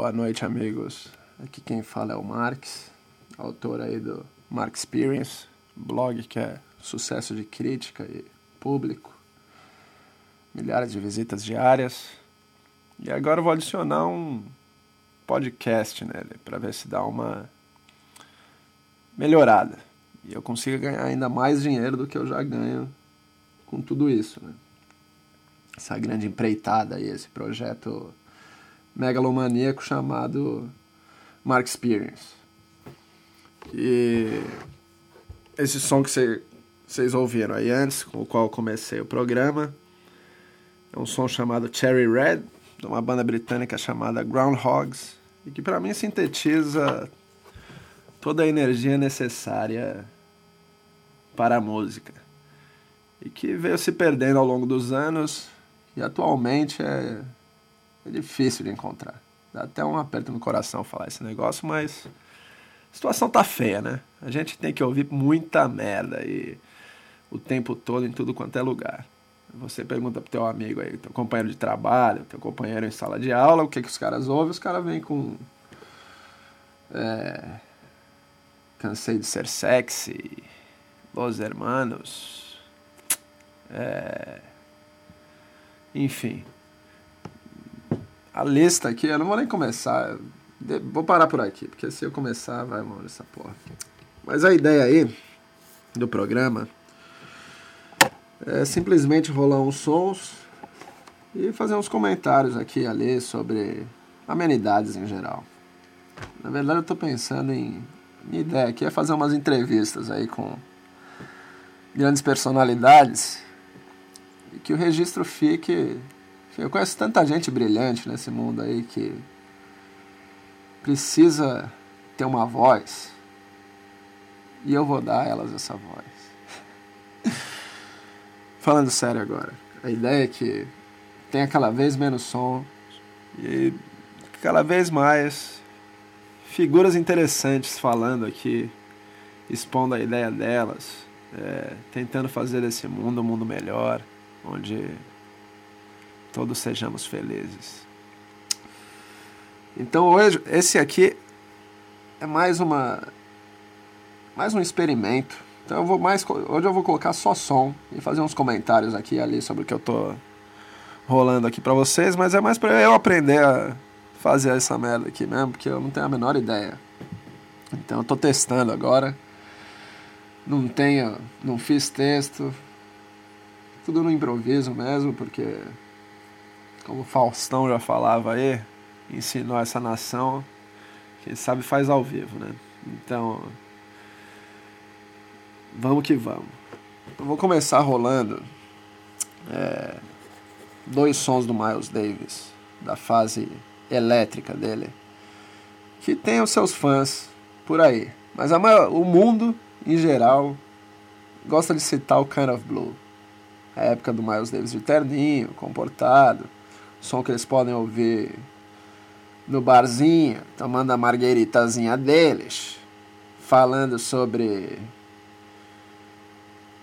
Boa noite, amigos. Aqui quem fala é o Marx, autor aí do Marx Experience, blog que é sucesso de crítica e público, milhares de visitas diárias. E agora eu vou adicionar um podcast nele para ver se dá uma melhorada e eu consiga ganhar ainda mais dinheiro do que eu já ganho com tudo isso, né? Essa grande empreitada aí, esse projeto megalomaníaco chamado Mark Experience. E esse som que vocês ouviram aí antes, com o qual comecei o programa, é um som chamado Cherry Red, de uma banda britânica chamada Groundhogs, e que para mim sintetiza toda a energia necessária para a música. E que veio se perdendo ao longo dos anos e atualmente é é difícil de encontrar. Dá até um aperto no coração falar esse negócio, mas a situação tá feia, né? A gente tem que ouvir muita merda e o tempo todo em tudo quanto é lugar. Você pergunta pro teu amigo aí, teu companheiro de trabalho, teu companheiro em sala de aula, o que que os caras ouvem, os caras vêm com é, cansei de ser sexy, Los Hermanos, é, enfim, a lista aqui, eu não vou nem começar. Vou parar por aqui, porque se eu começar, vai mal essa porra. Mas a ideia aí do programa é simplesmente rolar uns sons e fazer uns comentários aqui ali sobre amenidades em geral. Na verdade, eu estou pensando em. Minha ideia aqui é fazer umas entrevistas aí com grandes personalidades e que o registro fique eu conheço tanta gente brilhante nesse mundo aí que precisa ter uma voz e eu vou dar a elas essa voz. Falando sério agora, a ideia é que tenha cada vez menos som e cada vez mais figuras interessantes falando aqui, expondo a ideia delas, é, tentando fazer desse mundo um mundo melhor, onde todos sejamos felizes. Então hoje esse aqui é mais uma mais um experimento. Então eu vou mais hoje eu vou colocar só som e fazer uns comentários aqui e ali sobre o que eu tô rolando aqui para vocês, mas é mais para eu aprender a fazer essa merda aqui mesmo, porque eu não tenho a menor ideia. Então eu tô testando agora. Não tenho, não fiz texto. Tudo no improviso mesmo, porque como Faustão já falava aí, ensinou essa nação, quem sabe faz ao vivo, né? Então, vamos que vamos. Eu vou começar rolando é, dois sons do Miles Davis, da fase elétrica dele, que tem os seus fãs por aí. Mas maior, o mundo, em geral, gosta de citar o Kind of Blue. A época do Miles Davis de terninho, comportado som que eles podem ouvir no barzinho, tomando a margueritazinha deles, falando sobre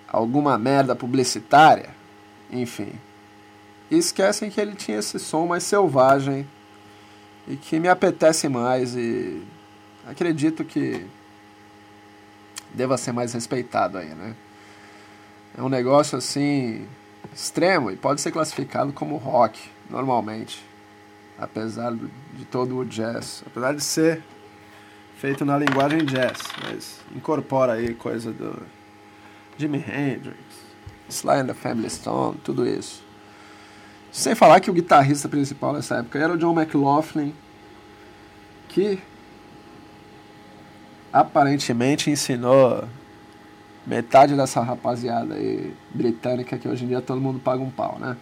alguma merda publicitária, enfim. E esquecem que ele tinha esse som mais selvagem e que me apetece mais e acredito que deva ser mais respeitado aí, né? É um negócio assim extremo e pode ser classificado como rock normalmente, apesar de todo o jazz, apesar de ser feito na linguagem jazz, mas incorpora aí coisa do Jimi Hendrix, Sly and the Family Stone, tudo isso. Sem falar que o guitarrista principal nessa época era o John McLaughlin, que aparentemente ensinou metade dessa rapaziada aí britânica que hoje em dia todo mundo paga um pau, né?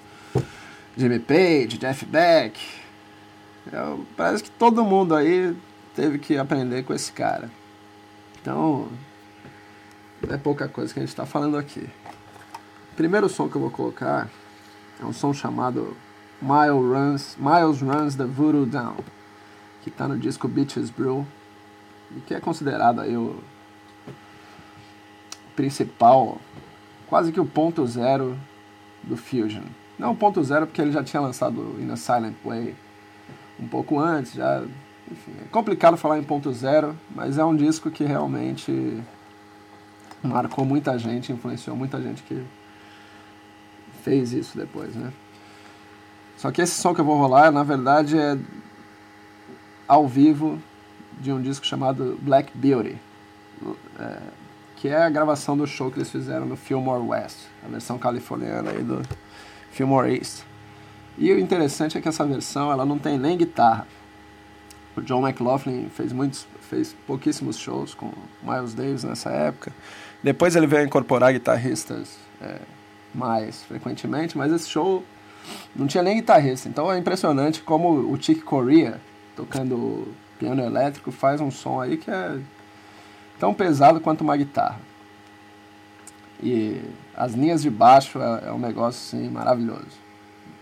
Jimmy Page, Jeff Beck. Eu, é, parece que todo mundo aí teve que aprender com esse cara. Então, não é pouca coisa que a gente está falando aqui. O primeiro som que eu vou colocar é um som chamado Miles Runs, Miles Runs the Voodoo Down, que está no disco Beaches Brew, e que é considerado aí o principal, quase que o ponto zero do Fusion. Não ponto zero porque ele já tinha lançado In a Silent Way um pouco antes, já. Enfim, é complicado falar em ponto zero, mas é um disco que realmente marcou muita gente, influenciou muita gente que fez isso depois, né? Só que esse som que eu vou rolar, na verdade, é ao vivo de um disco chamado Black Beauty, é, que é a gravação do show que eles fizeram no Fillmore West, a versão californiana aí do Fillmore East. E o interessante é que essa versão ela não tem nem guitarra. O John McLaughlin fez muitos, fez pouquíssimos shows com Miles Davis nessa época. Depois ele veio incorporar guitarristas é, mais frequentemente, mas esse show não tinha nem guitarrista. Então é impressionante como o Chick Corea, tocando piano elétrico, faz um som aí que é tão pesado quanto uma guitarra. E as linhas de baixo é, é um negócio assim, maravilhoso.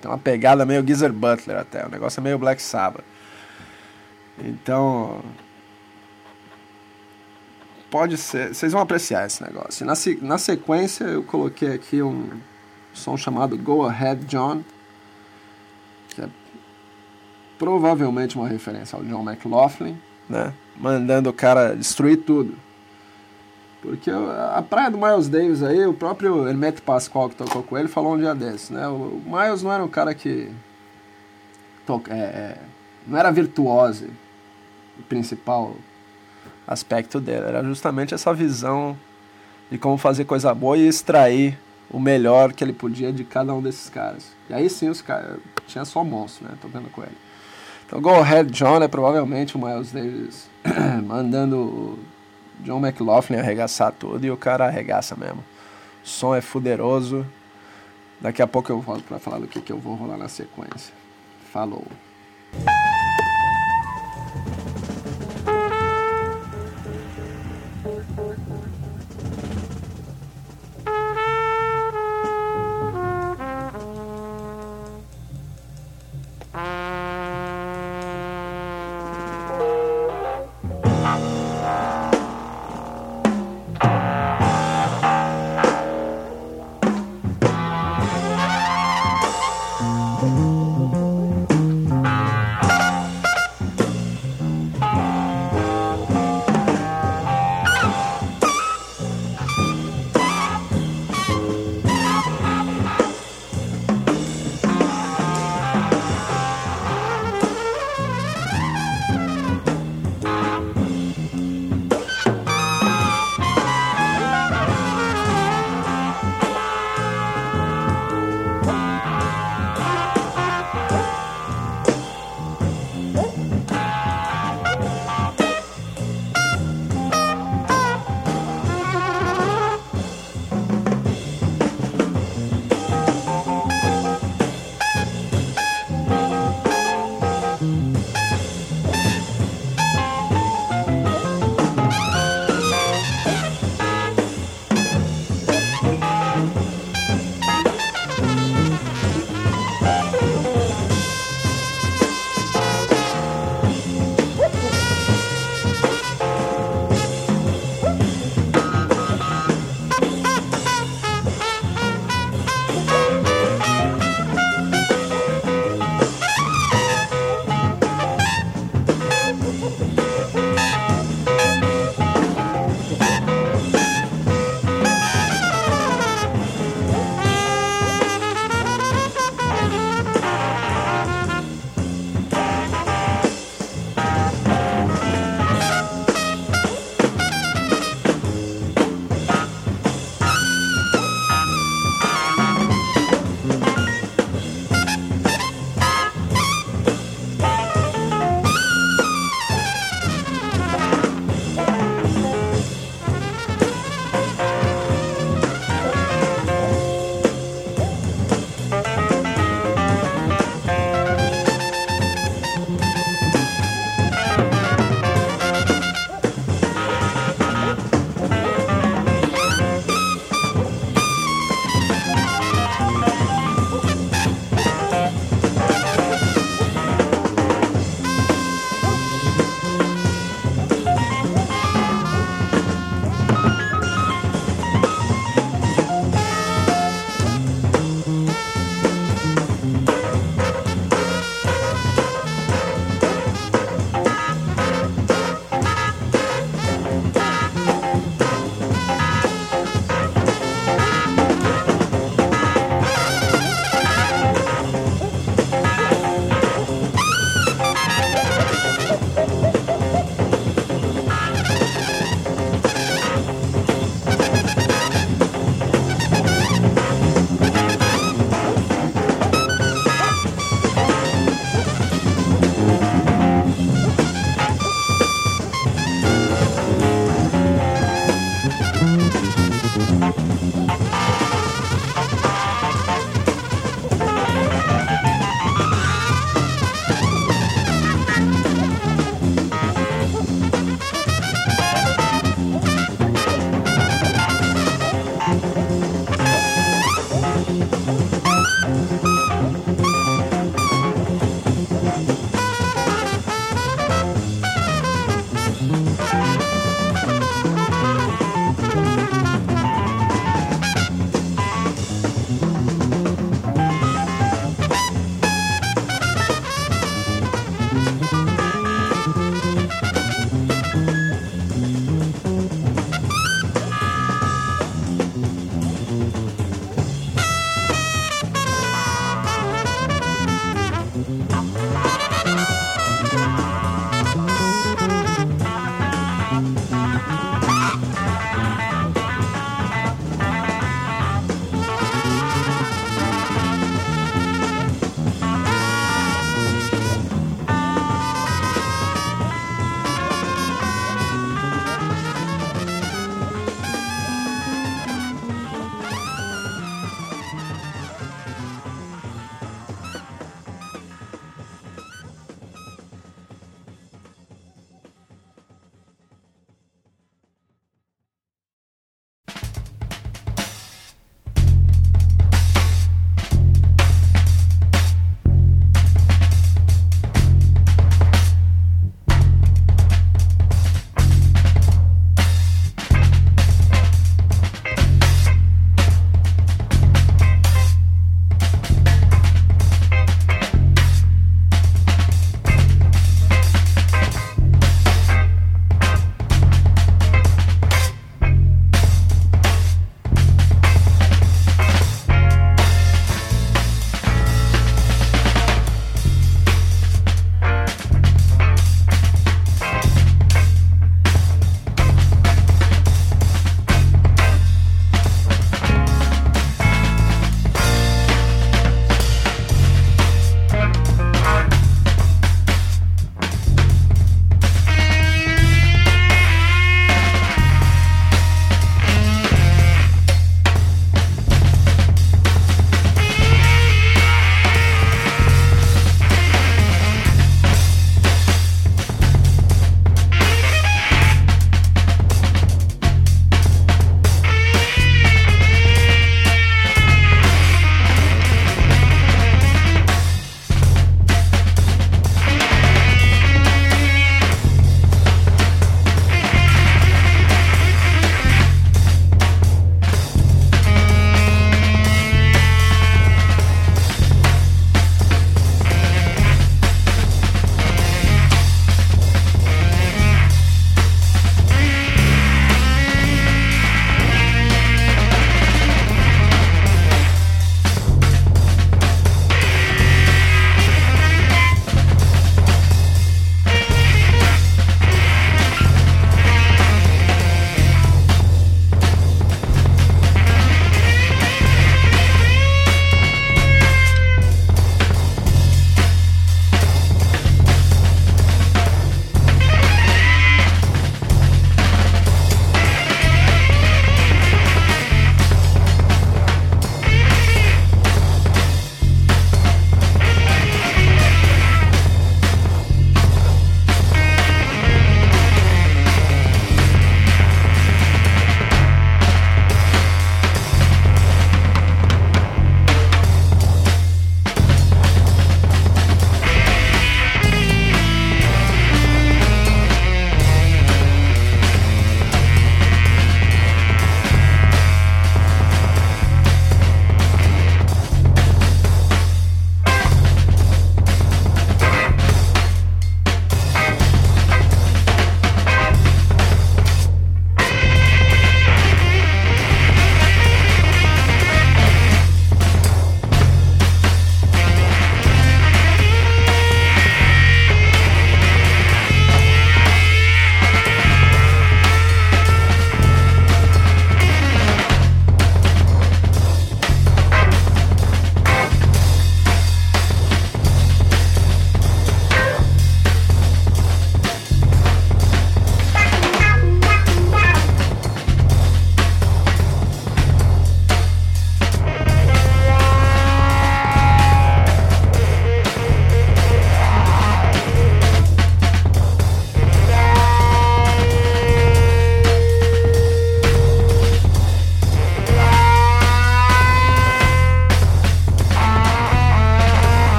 Tem uma pegada meio Geezer Butler até, o negócio é meio Black Sabbath. Então, pode ser, vocês vão apreciar esse negócio. Na, na sequência eu coloquei aqui um som chamado Go Ahead John, que é provavelmente uma referência ao John McLaughlin, né? Mandando o cara destruir tudo. Porque a praia do Miles Davis aí, o próprio Hermeto Pascoal que tocou com ele falou um dia desses, né? O Miles não era um cara que toca, é, é, não era virtuoso, o principal aspecto dele, era justamente essa visão de como fazer coisa boa e extrair o melhor que ele podia de cada um desses caras. E aí sim os caras tinha só monstro, né, tocando com ele. Então Go Ahead John é provavelmente o Miles Davis mandando John McLaughlin arregaçar tudo e o cara arregaça mesmo. O som é fuderoso. Daqui a pouco eu volto para falar do que, que eu vou rolar na sequência. Falou.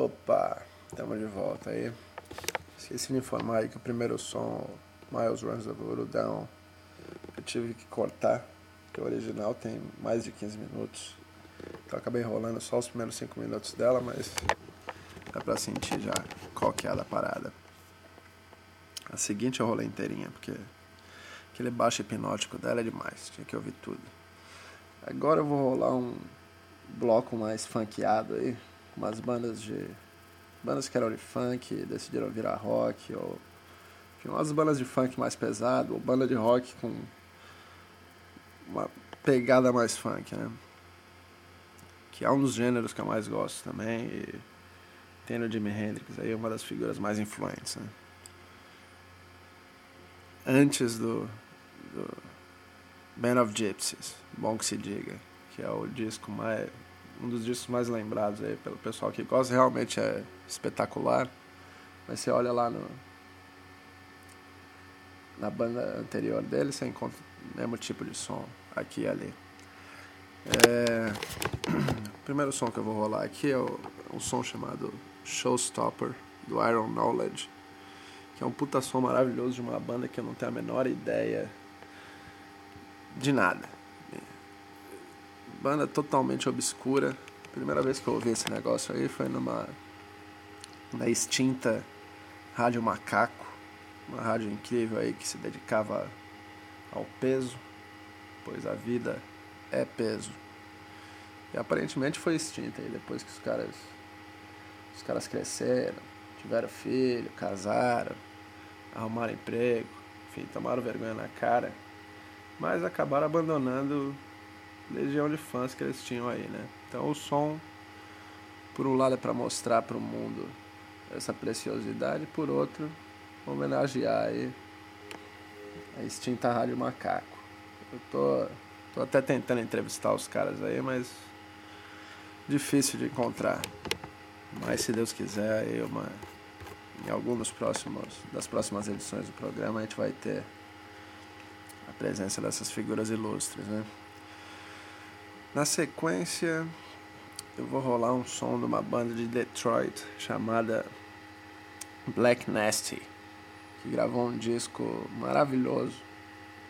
Opa, estamos de volta aí. Esqueci de informar aí que o primeiro som, Miles Runs the Voodoo Down, eu tive que cortar, porque o original tem mais de 15 minutos. Então acabei enrolando só os primeiros 5 minutos dela, mas dá pra sentir já qual que é a da parada. A seguinte eu rolei inteirinha, porque aquele baixo hipnótico dela é demais, tinha que ouvir tudo. Agora eu vou rolar um bloco mais funkeado aí umas bandas de bandas que eram de funk decidiram virar rock, ou enfim, umas bandas de funk mais pesado, ou banda de rock com uma pegada mais funk, né? Que é um dos gêneros que eu mais gosto também. E tem no Jimi Hendrix aí uma das figuras mais influentes, né? Antes do, do Band of Gypsies, bom que se diga, que é o disco mais um dos discos mais lembrados aí pelo pessoal que gosta, realmente é espetacular. Mas você olha lá no na banda anterior dele, você encontra o mesmo tipo de som aqui e ali. É, o primeiro som que eu vou rolar aqui é um som chamado Showstopper, do Iron Knowledge, que é um puta som maravilhoso de uma banda que eu não tenho a menor ideia de nada banda totalmente obscura. Primeira vez que eu ouvi esse negócio aí foi numa na extinta Rádio Macaco, uma rádio incrível aí que se dedicava ao peso, pois a vida é peso. E aparentemente foi extinta aí depois que os caras os caras cresceram, tiveram filho, casaram, arrumaram emprego, enfim, tomaram vergonha na cara, mas acabaram abandonando legião de fãs que eles tinham aí, né? Então o som, por um lado, é para mostrar para o mundo essa preciosidade, por outro, homenagear aí a extinta Rádio Macaco. Eu tô, tô até tentando entrevistar os caras aí, mas difícil de encontrar. Mas se Deus quiser, aí uma, em algum dos próximos, das próximas edições do programa a gente vai ter a presença dessas figuras ilustres, né? Na sequência, eu vou rolar um som de uma banda de Detroit chamada Black Nasty, que gravou um disco maravilhoso,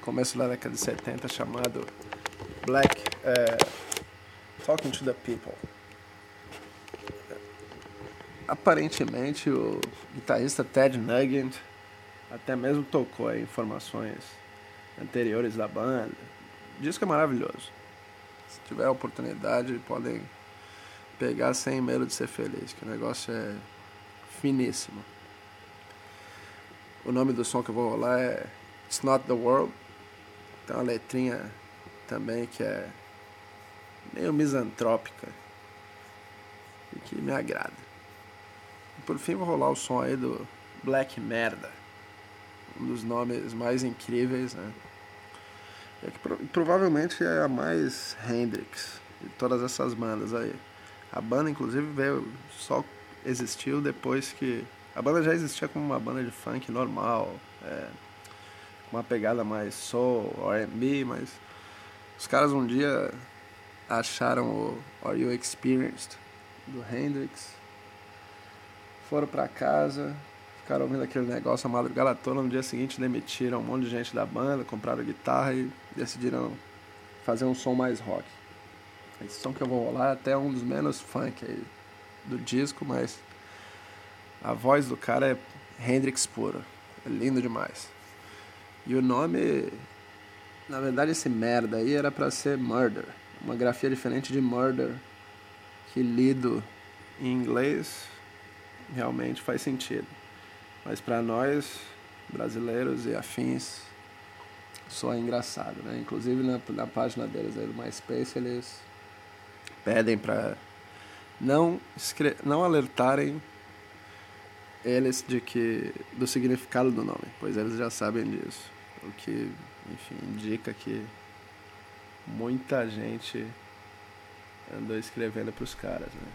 começo da década de 70, chamado Black uh, Talking to the People. Aparentemente, o guitarrista Ted Nugent até mesmo tocou aí informações anteriores da banda. O disco é maravilhoso. Se tiver a oportunidade, podem pegar sem medo de ser feliz, que o negócio é finíssimo. O nome do som que eu vou rolar é It's Not the World. Tem uma letrinha também que é meio misantrópica e que me agrada. E por fim vou rolar o som aí do Black Merda, um dos nomes mais incríveis, né? É que provavelmente é a mais Hendrix de todas essas bandas aí. A banda, inclusive, veio só existiu depois que. A banda já existia como uma banda de funk normal, é, uma pegada mais soul, RB, mas os caras um dia acharam o Are You Experienced do Hendrix, foram para casa, ficaram ouvindo aquele negócio a madrugada toda. No dia seguinte demitiram um monte de gente da banda, compraram guitarra e decidiram fazer um som mais rock. Esse som que eu vou rolar é até um dos menos funk aí do disco, mas a voz do cara é Hendrix puro. É lindo demais. E o nome, na verdade, esse merda aí era para ser Murder. Uma grafia diferente de Murder, que lido em inglês realmente faz sentido. Mas para nós, brasileiros e afins, só é engraçado, né? Inclusive na, na página deles aí do MySpace, eles pedem para não, não alertarem eles de que do significado do nome, pois eles já sabem disso. O que, enfim, indica que muita gente andou escrevendo para os caras, né?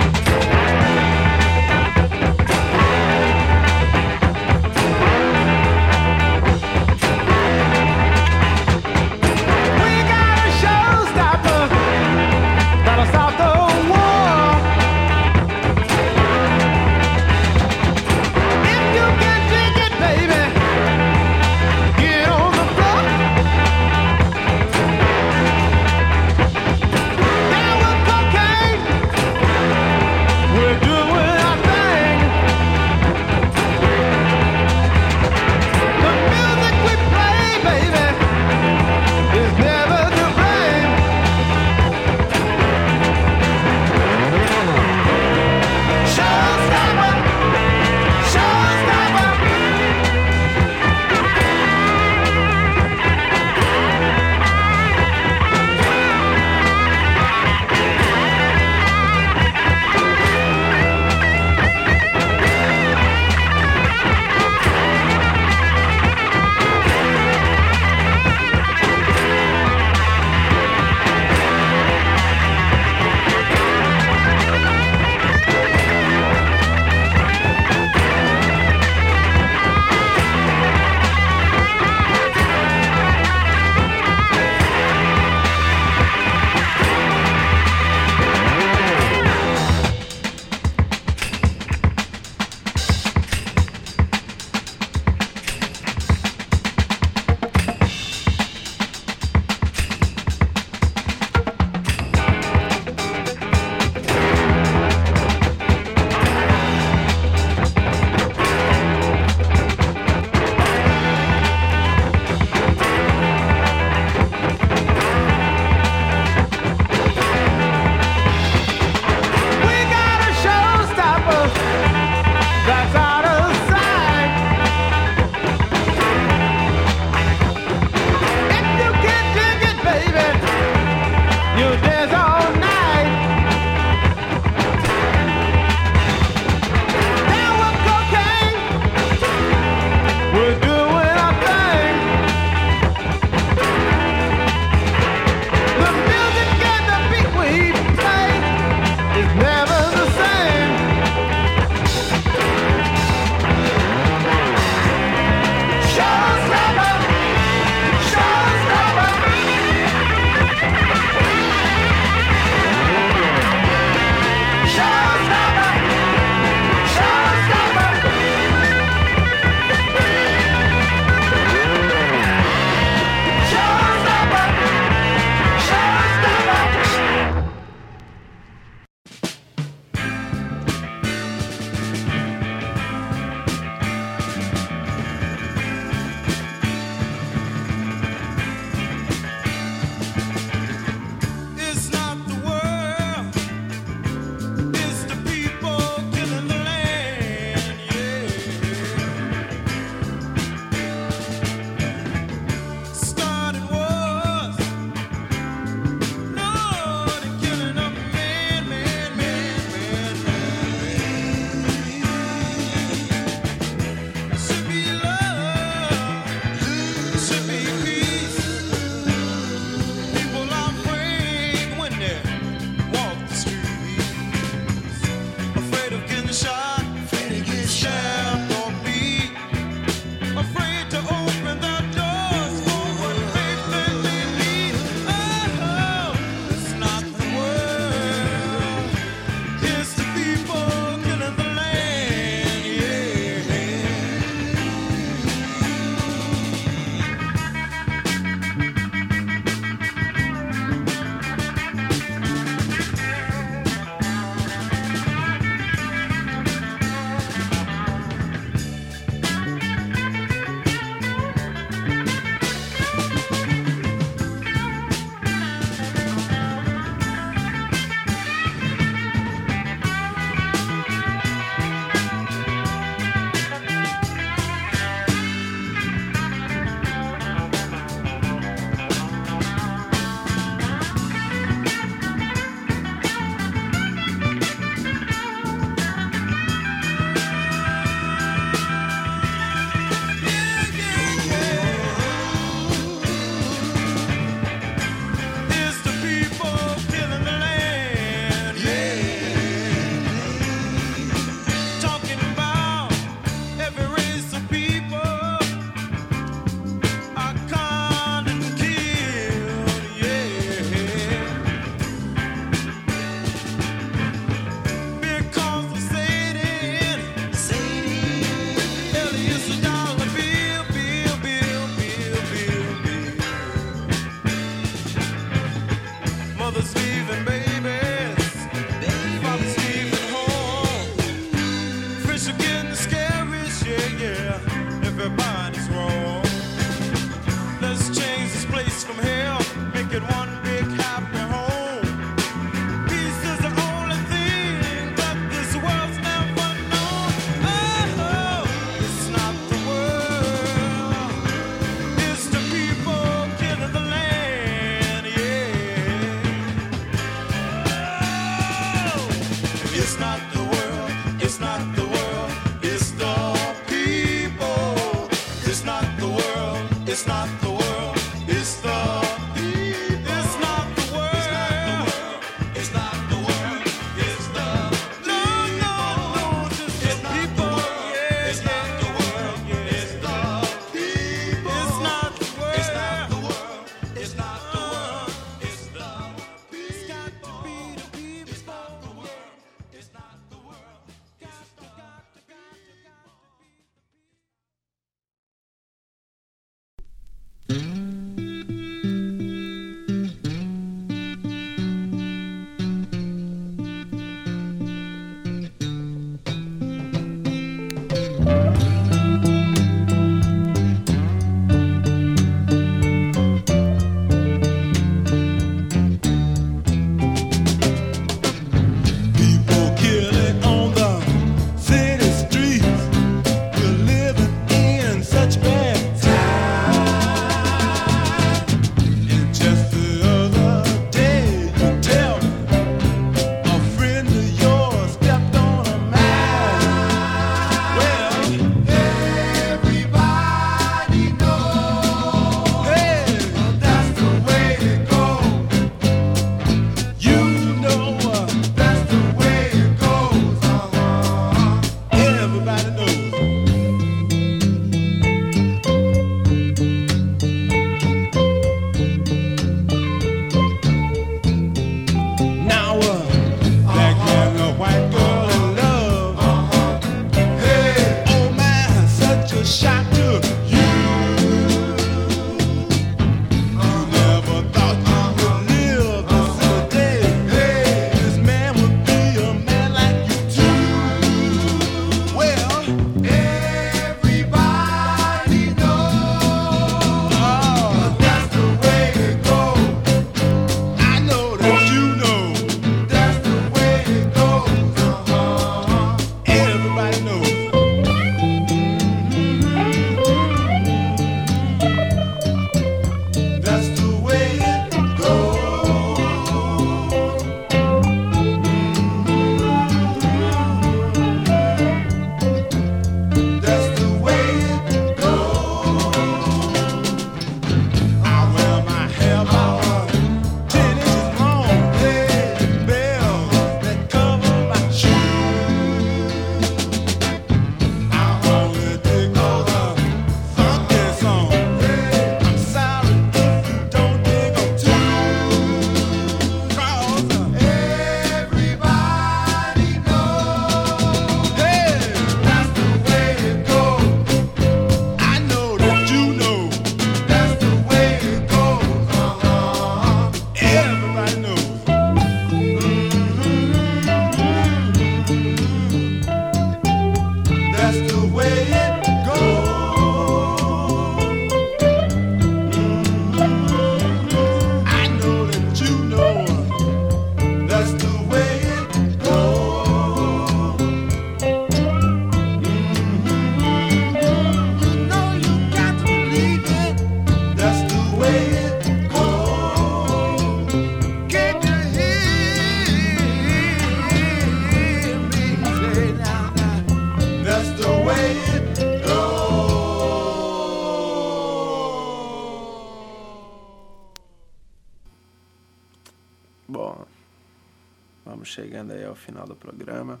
Final do programa.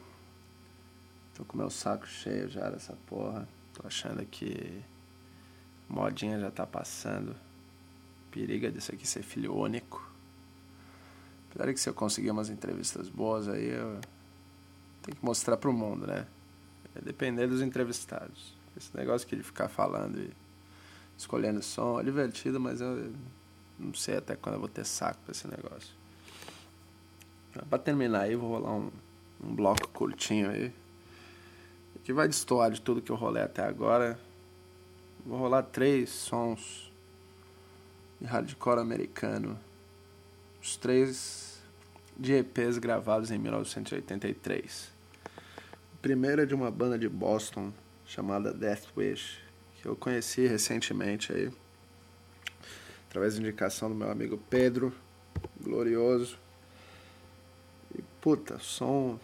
Tô com meu saco cheio já dessa porra. Tô achando que modinha já tá passando. Periga disso aqui ser filho único. Apesar que se eu conseguir umas entrevistas boas aí, eu tenho que mostrar pro mundo, né? É depender dos entrevistados. Esse negócio que ele ficar falando e escolhendo som é divertido, mas eu não sei até quando eu vou ter saco pra esse negócio. Pra terminar aí, vou rolar um, um bloco curtinho aí. Que vai destoar de tudo que eu rolei até agora. Vou rolar três sons de hardcore americano os três de EPs gravados em 1983. O primeiro é de uma banda de Boston chamada Death Wish, que eu conheci recentemente aí, através da indicação do meu amigo Pedro, glorioso. Puta, som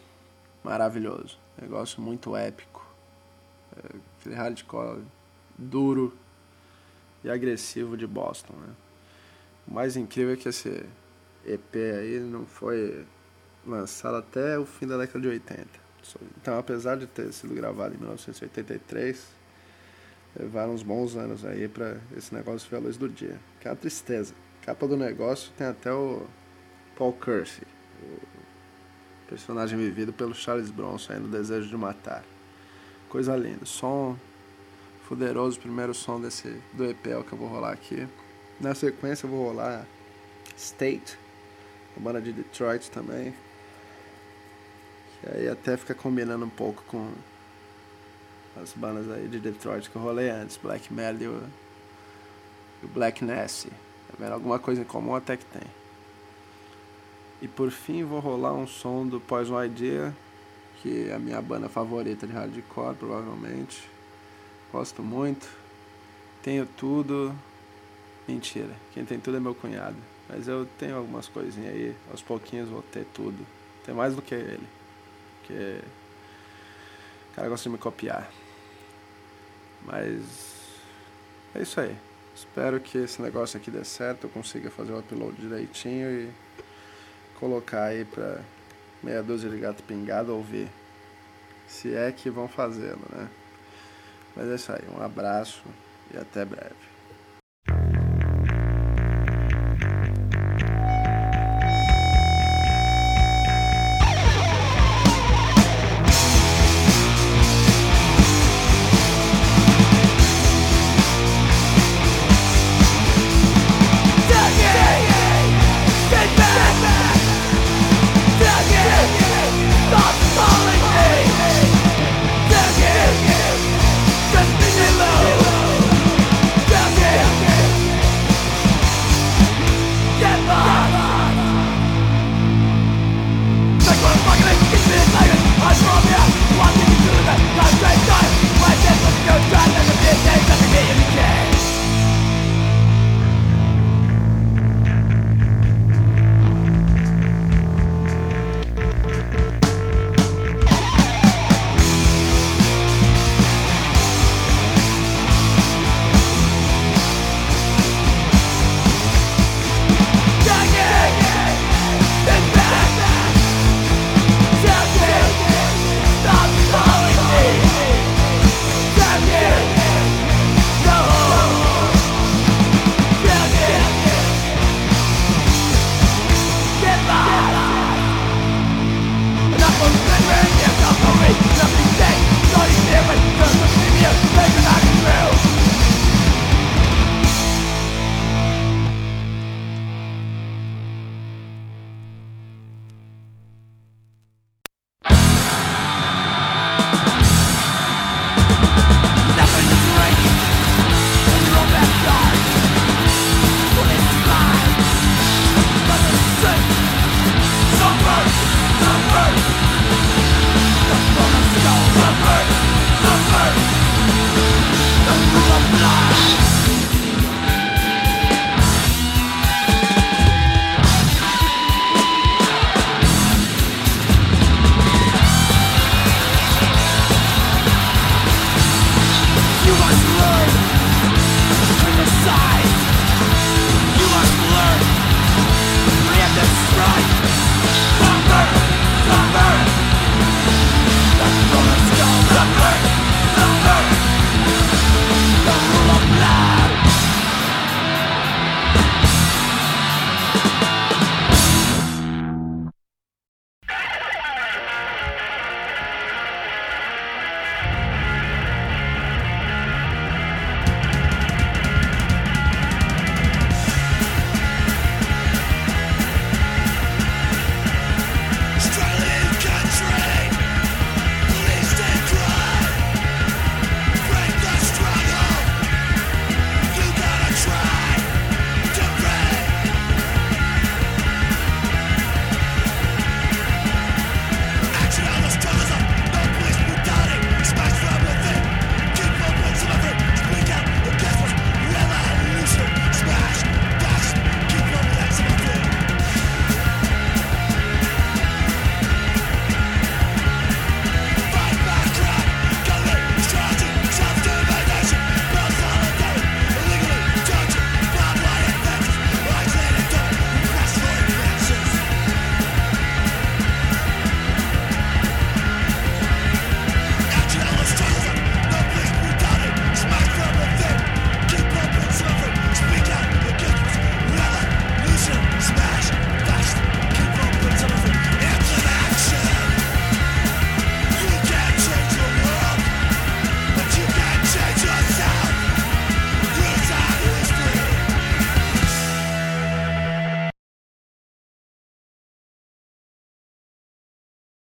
maravilhoso, negócio muito épico. É, aquele hardcore duro e agressivo de Boston, né? O mais incrível é que esse EP aí não foi lançado até o fim da década de 80. Então, apesar de ter sido gravado em 1983, levaram uns bons anos aí para esse negócio ver a luz do dia. Que é uma tristeza. Capa do negócio tem até o Paul Kersey, o personagem vivido pelo Charles Bronson no Desejo de Matar. Coisa linda. Som poderoso, primeiro som desse do EP é que eu vou rolar aqui. Na sequência eu vou rolar State, a banda de Detroit também. Que aí até fica combinando um pouco com as bandas aí de Detroit que eu rolei antes, Black Metal e o, Black Nasty. Tá vendo? Alguma coisa em comum até que tem. E por fim vou rolar um som do Poison Idea, que é a minha banda favorita de hardcore, provavelmente. Gosto muito. Tenho tudo. Mentira. Quem tem tudo é meu cunhado. Mas eu tenho algumas coisinhas aí. Aos pouquinhos vou ter tudo. Tem mais do que ele. Porque o cara gosta de me copiar. Mas é isso aí. Espero que esse negócio aqui dê certo. Eu consiga fazer o upload direitinho e colocar aí pra meia dúzia de gato pingado ouvir. Se é que vão fazê-lo, né? Mas é isso aí, um abraço e até breve.